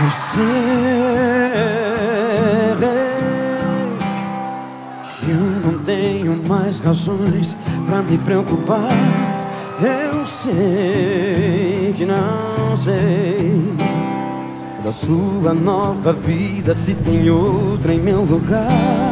Você Eu não tenho mais razões pra me preocupar. Eu sei que não sei da sua nova vida se tem outra em meu lugar.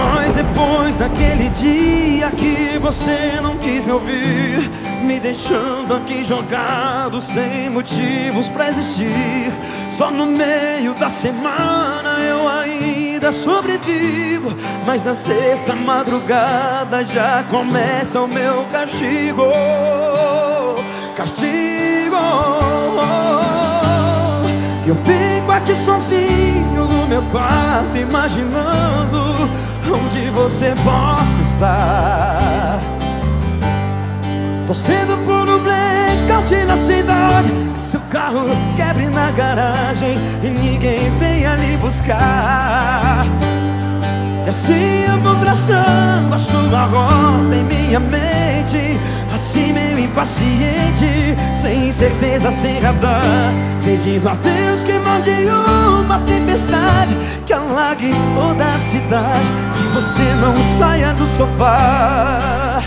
Mas depois daquele dia que você não quis me ouvir, me deixando aqui jogado sem motivos pra existir, só no meio da semana eu ainda sobrevivo. Mas na sexta madrugada já começa o meu castigo. Castigo. Eu fico aqui sozinho no meu quarto imaginando onde você possa estar. Torcendo por um blackout na cidade Que seu carro quebre na garagem E ninguém venha lhe buscar E assim eu vou traçando a sua rota em minha mente Assim meio impaciente Sem certeza, sem radar Pedindo a Deus que mande tempestade Alague toda a cidade Que você não saia do sofá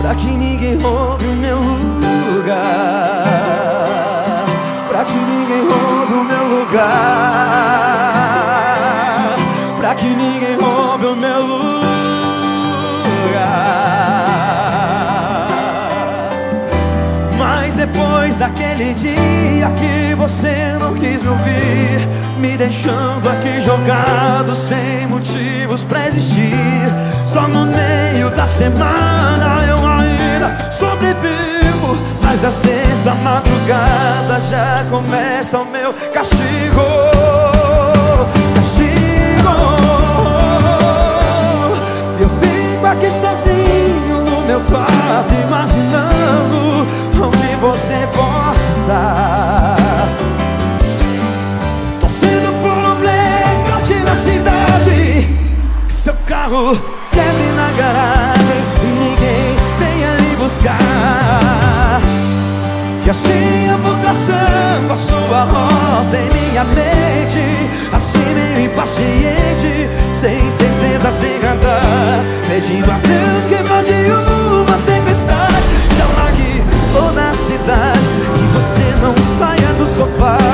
Pra que ninguém roube o meu lugar Pra que ninguém roube o meu lugar Pra que ninguém depois daquele dia que você não quis me ouvir Me deixando aqui jogado sem motivos pra existir. Só no meio da semana eu ainda sobrevivo Mas na sexta madrugada já começa o meu castigo carro. Quebre na garagem E ninguém venha lhe buscar. E assim eu vou traçando a sua rota em minha mente Assim meio impaciente Sem certeza, sem radar Pedindo a Deus que mande uma tempestade Que alague toda a cidade Que você não saia do sofá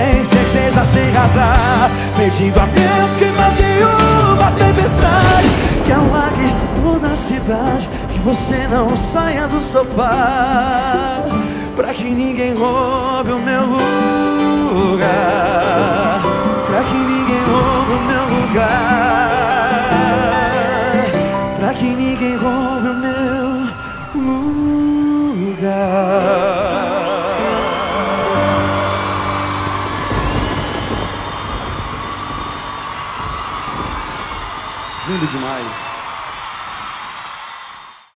Sem certeza, sem radar. Pedindo a Deus que mande uma tempestade Que alague toda a cidade Que você não saia do sofá. Pra que ninguém roube o meu lugar. Pra que ninguém roube o meu lugar. Pra que ninguém roube o meu lugar Lindo demais.